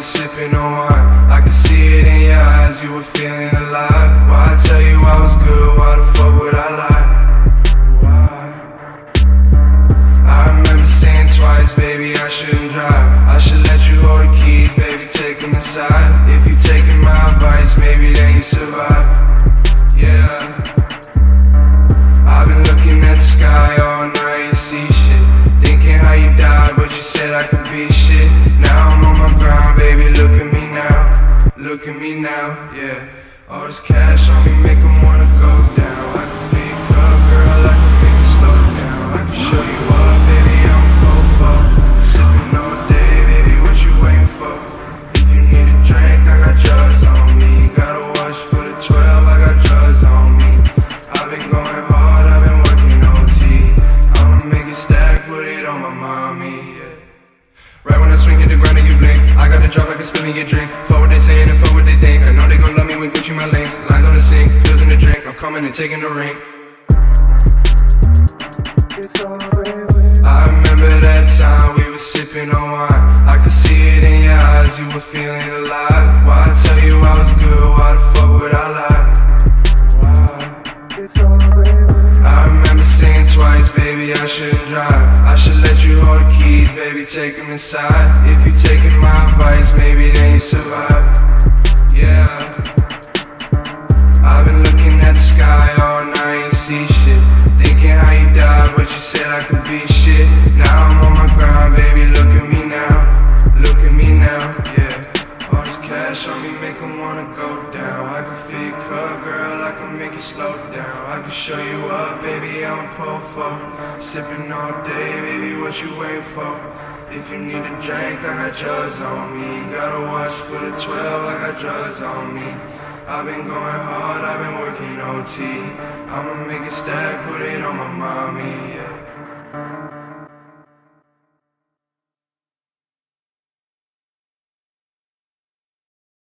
were sipping on wine. I could see it in your eyes, you were feeling Look at me now, yeah. All this cash on me make 'em wanna go down. I can you up, girl, I can make it slow down. I can show you up, baby, I'm cold for. Sipping all day, baby, what you waiting for? If you need a drink, I got drugs on me. Gotta watch for the 12, I got drugs on me. I've been going hard, I've been working OT. I'ma make it stack, put it on my mommy, yeah. Right when I swing, hit the ground and you blink. I got a drop, I can spin me a drink. Coming and taking the ring. I remember that time we were sipping on wine. I could see it in your eyes, you were feeling alive. Why I tell you I was good, why the fuck would I lie? I remember saying twice, baby, I shouldn't drive. I should let you hold the keys, baby, take them inside. If you taking my advice, maybe then you survive. Slow down. I can show you up, baby, I'm a po-fo. Sipping all day, baby, what you waiting for? If you need a drink, I got drugs on me. Gotta watch for the 12, I got drugs on me. I've been going hard, I've been working OT. I'ma make it stack, put it on my mommy.